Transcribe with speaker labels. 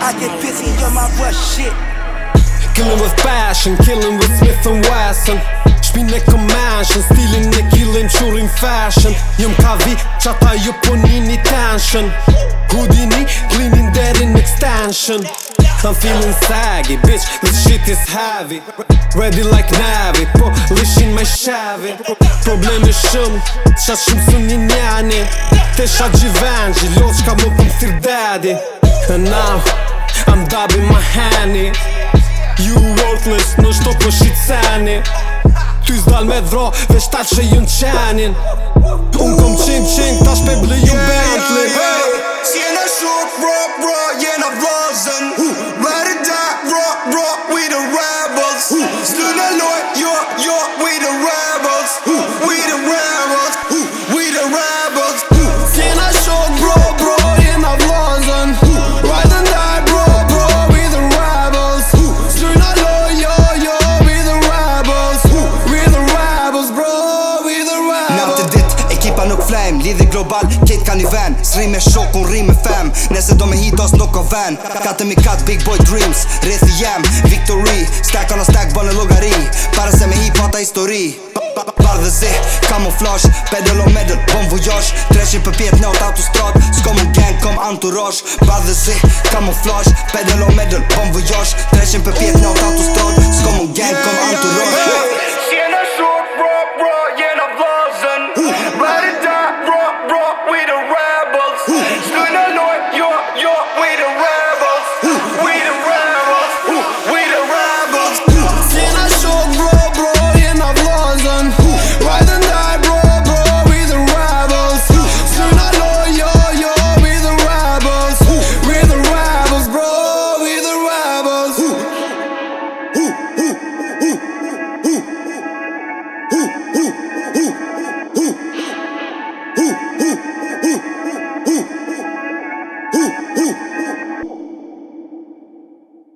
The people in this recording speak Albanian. Speaker 1: I get pissed and you're my worst shit Killin' with passion, killin' with Smith Wesson Shpin e commenshin, stilin e killin, shurin fashion Jem kavi, qata ju ponin i tension Hudini, glimin derin extension I'm feeling saggy Bitch, this shit is heavy Ready like Navi Po lishin me shavi Probleme shumë qa shumë së një njani Te shatë gjivenxi Lotë qka më pëmë sir daddy And now I'm dubbing my honey You worthless Në shto për po shiceni Ty zdal me dhro veç tal që jën qenin Unë kom qim qim Ta shpe bleju Bentley
Speaker 2: flame Lider global, Kate kan i van Stream är tjock, hon rimmer fem Nästa dom är hit, oss knock av van Katten med katt, big boy dreams Res i victory Stackarna stack, barnen loggar i Parase med hip, hata histori Parvese, kamouflage Pedal och medel, bon voyage Trash Trashen papet, nåt autostrad Skom och gang, kom entourage Parvese, kamouflage Pedal och medel, bon voyage Trash Trashen papet,